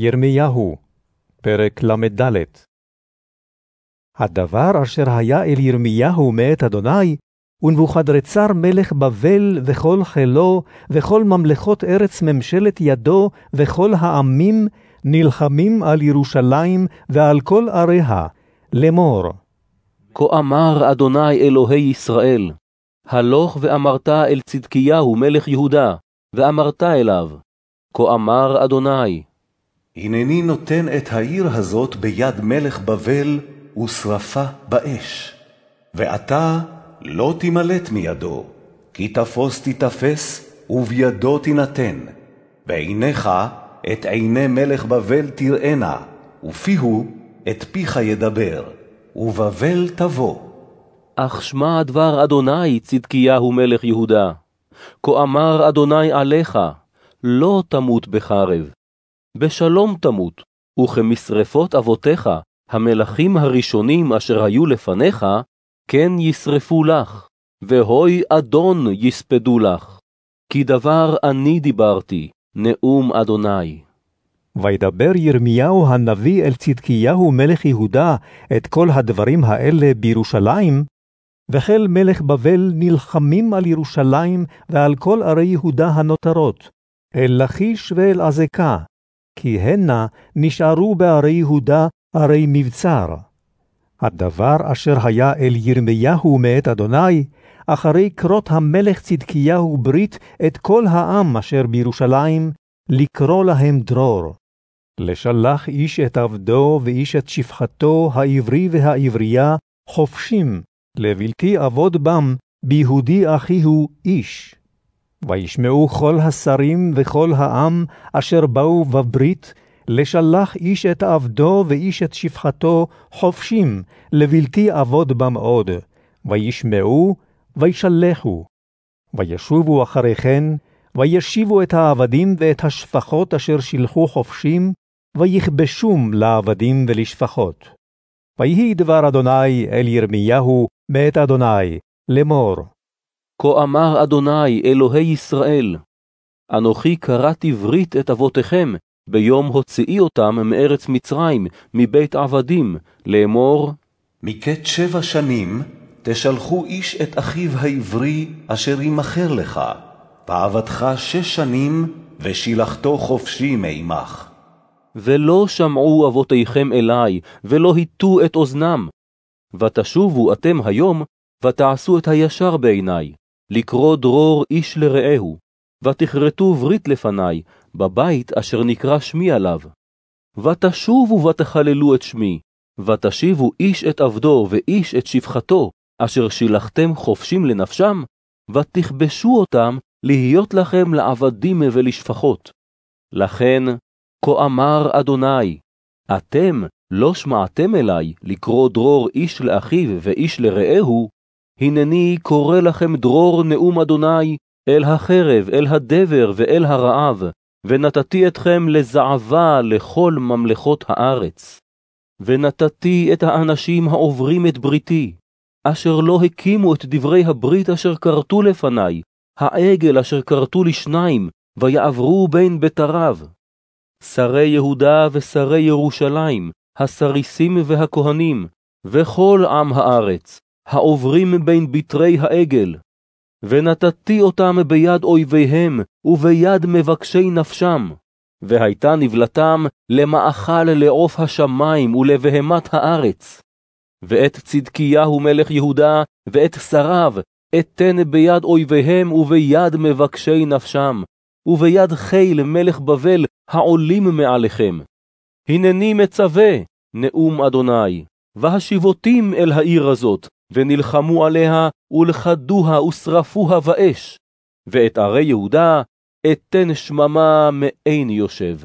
ירמיהו, פרק ל"ד הדבר אשר היה אל ירמיהו מאת אדוני, ונבוכדרצר מלך בבל וכל חילו, וכל ממלכות ארץ ממשלת ידו, וכל העמים, נלחמים על ירושלים ועל כל עריה, לאמור. כה אמר אדוני אלוהי ישראל, הלוך ואמרת אל צדקיהו מלך יהודה, ואמרת אליו, כה אמר אדוני, הנני נותן את העיר הזאת ביד מלך בבל, ושרפה באש. ואתה לא תימלט מידו, כי תפוס תיתפס, ובידו תינתן. ועיניך את עיני מלך בבל תראנה, ופיהו את פיך ידבר, ובבל תבוא. אך שמע דבר אדוני צדקיהו מלך יהודה. כה אמר אדוני עליך, לא תמות בחרב, בשלום תמות, וכמשרפות אבותיך, המלכים הראשונים אשר היו לפניך, כן ישרפו לך, והוי אדון יספדו לך. כי דבר אני דיברתי, נאום אדוני. וידבר ירמיהו הנביא אל צדקיהו מלך יהודה את כל הדברים האלה בירושלים, וחיל מלך בבל נלחמים על ירושלים ועל כל ערי יהודה הנותרות, אל לכיש ואל עזקה, כי הנה נשארו בערי יהודה ערי מבצר. הדבר אשר היה אל ירמיהו מאת אדוני, אחרי קרות המלך צדקיהו ברית את כל העם אשר בירושלים, לקרוא להם דרור. לשלח איש את עבדו ואיש את שפחתו העברי והעברייה חופשים, לבלתי עבוד בם, ביהודי אחיהו איש. וישמעו כל השרים וכל העם אשר באו בברית, לשלח איש את עבדו ואיש את שפחתו חופשים, לבלתי עבוד בה מאוד, וישמעו, וישלחו. וישובו אחרי כן, וישיבו את העבדים ואת השפחות אשר שילחו חופשים, ויכבשום לעבדים ולשפחות. ויהי דבר אדוני אל ירמיהו מאת אדוני, לאמור. כה אמר אדוני אלוהי ישראל, אנוכי קראתי ברית את אבותיכם, ביום הוציאי אותם מארץ מצרים, מבית עבדים, לאמור, מקץ שבע שנים תשלחו איש את אחיו העברי אשר ימכר לך, ועבדך שש שנים, ושילחתו חופשי מעמך. ולא שמעו אבותיכם אלי, ולא הטו את אוזנם. ותשובו אתם היום, ותעשו את הישר בעיני, לקרוא דרור איש לרעהו, ותכרתו ברית לפני, בבית אשר נקרא שמי עליו. ותשובו ותחללו את שמי, ותשיבו איש את עבדו ואיש את שפחתו, אשר שילחתם חופשים לנפשם, ותכבשו אותם להיות לכם לעבדים ולשפחות. לכן, כה אמר אדוני, אתם לא שמעתם אלי לקרוא דרור איש לאחיו ואיש לרעהו, הנני קורא לכם דרור נאום אדוני, אל החרב, אל הדבר ואל הרעב, ונתתי אתכם לזעבה לכל ממלכות הארץ. ונתתי את האנשים העוברים את בריתי, אשר לא הקימו את דברי הברית אשר כרתו לפני, העגל אשר כרתו לשניים, ויעברו בין בתריו. שרי יהודה ושרי ירושלים, הסריסים והכהנים, וכל עם הארץ, העוברים בין בתרי העגל. ונתתי אותם ביד אויביהם, וביד מבקשי נפשם. והייתה נבלתם למאכל לעוף השמים ולבהמת הארץ. ואת צדקיהו מלך יהודה, ואת שריו, אתן ביד אויביהם וביד מבקשי נפשם, וביד חיל מלך בבל העולים מעליכם. הנני מצווה, נאום אדוני, והשיבותים אל העיר הזאת, ונלחמו עליה, ולכדוה ושרפוה באש, ואת ערי יהודה אתן שממה מעין יושב.